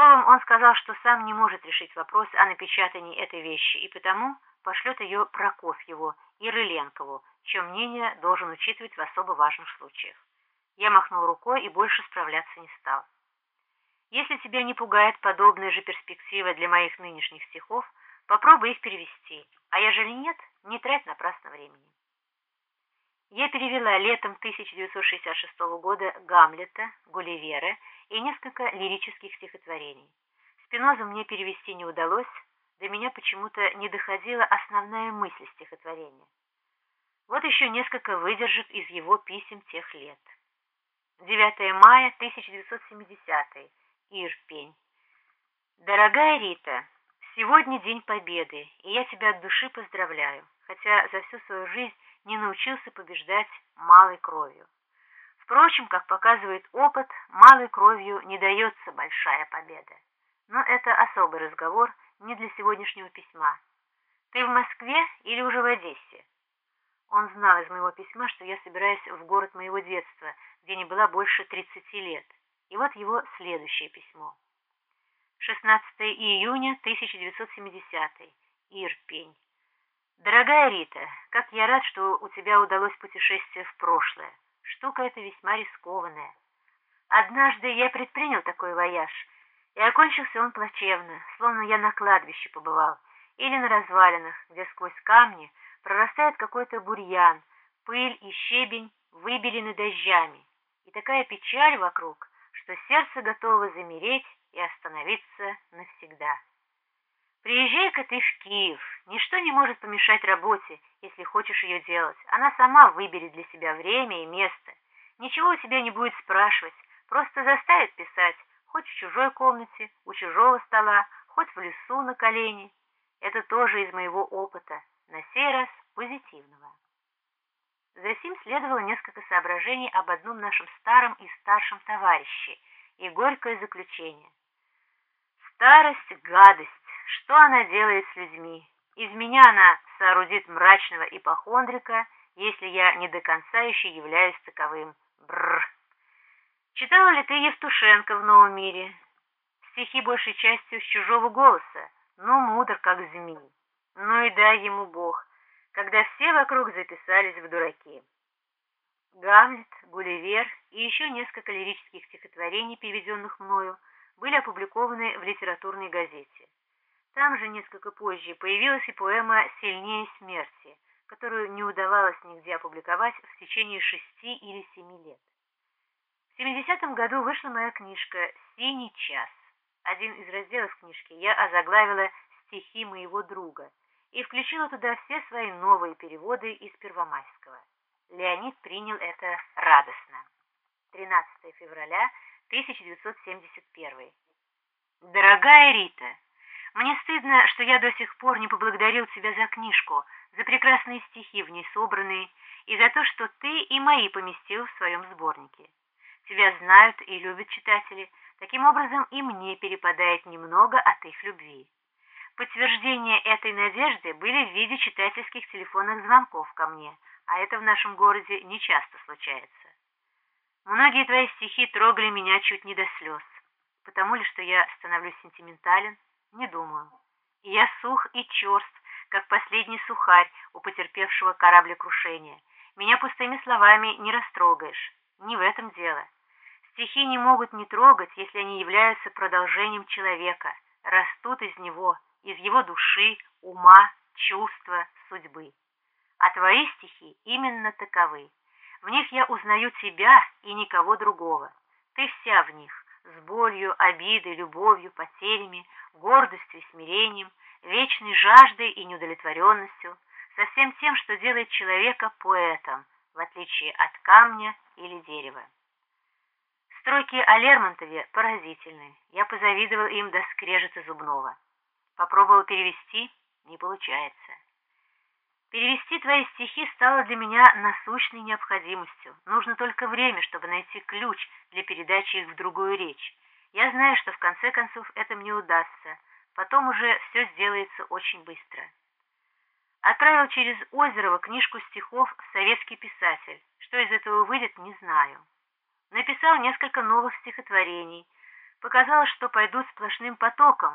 Словом, он сказал, что сам не может решить вопрос о напечатании этой вещи, и потому пошлет ее Прокофьеву и Рыленкову, чье мнение должен учитывать в особо важных случаях. Я махнул рукой и больше справляться не стал. Если тебя не пугает подобная же перспектива для моих нынешних стихов, попробуй их перевести, а ежели нет, не трать напрасно времени. Я перевела летом 1966 года Гамлета, Гулливера и несколько лирических стихотворений. Спинозу мне перевести не удалось, до меня почему-то не доходила основная мысль стихотворения. Вот еще несколько выдержек из его писем тех лет. 9 мая 1970 Ирпень. Дорогая Рита, сегодня День Победы, и я тебя от души поздравляю, хотя за всю свою жизнь не научился побеждать малой кровью. Впрочем, как показывает опыт, малой кровью не дается большая победа. Но это особый разговор не для сегодняшнего письма. Ты в Москве или уже в Одессе? Он знал из моего письма, что я собираюсь в город моего детства, где не была больше 30 лет. И вот его следующее письмо. 16 июня 1970. Ирпень. Дорогая Рита, как я рад, что у тебя удалось путешествие в прошлое. Штука эта весьма рискованная. Однажды я предпринял такой вояж, и окончился он плачевно, словно я на кладбище побывал, или на развалинах, где сквозь камни прорастает какой-то бурьян, пыль и щебень выбелены дождями, и такая печаль вокруг, что сердце готово замереть и остановиться навсегда. Приезжай-ка ты в Киев, ничто не может помешать работе, если хочешь ее делать. Она сама выберет для себя время и место. Ничего у тебя не будет спрашивать, просто заставит писать, хоть в чужой комнате, у чужого стола, хоть в лесу на колени. Это тоже из моего опыта, на сей раз позитивного. Затем следовало несколько соображений об одном нашем старом и старшем товарище и горькое заключение. Старость — гадость, что она делает с людьми? Из меня она соорудит мрачного ипохондрика, если я не до конца еще являюсь таковым. Бррр. Читала ли ты Евтушенко в «Новом мире»? Стихи большей частью с чужого голоса, но мудр, как змей. Ну и дай ему Бог, когда все вокруг записались в дураки. Гамлет, Гулливер и еще несколько лирических стихотворений, переведенных мною, были опубликованы в литературной газете. Там же, несколько позже, появилась и поэма «Сильнее смерти», которую не удавалось нигде опубликовать в течение шести или семи лет. В 70-м году вышла моя книжка «Синий час». Один из разделов книжки я озаглавила «Стихи моего друга» и включила туда все свои новые переводы из Первомайского. Леонид принял это радостно. 13 февраля 1971. Дорогая Рита, мне стыдно, что я до сих пор не поблагодарил тебя за книжку, за прекрасные стихи в ней собранные, и за то, что ты и мои поместил в своем сборнике. Тебя знают и любят читатели, таким образом и мне перепадает немного от их любви. Подтверждения этой надежды были в виде читательских телефонных звонков ко мне, а это в нашем городе нечасто случается. Многие твои стихи трогали меня чуть не до слез, потому ли, что я становлюсь сентиментален, не думаю. я сух и черст, как последний сухарь у потерпевшего кораблекрушения. Меня пустыми словами не растрогаешь. Не в этом дело. Стихи не могут не трогать, если они являются продолжением человека, растут из него, из его души, ума, чувства, судьбы. А твои стихи именно таковы. В них я узнаю тебя и никого другого. Ты вся в них, с болью, обидой, любовью, потерями, гордостью и смирением, вечной жаждой и неудовлетворенностью, со всем тем, что делает человека поэтом, в отличие от камня или дерева. Строки о Лермонтове поразительны. Я позавидовал им до скрежета зубного. Попробовал перевести, не получается. Перевести твои стихи стало для меня насущной необходимостью. Нужно только время, чтобы найти ключ для передачи их в другую речь. Я знаю, что в конце концов это мне удастся. Потом уже все сделается очень быстро. Отправил через Озерово книжку стихов «Советский писатель». Что из этого выйдет, не знаю. Написал несколько новых стихотворений. Показалось, что пойдут сплошным потоком,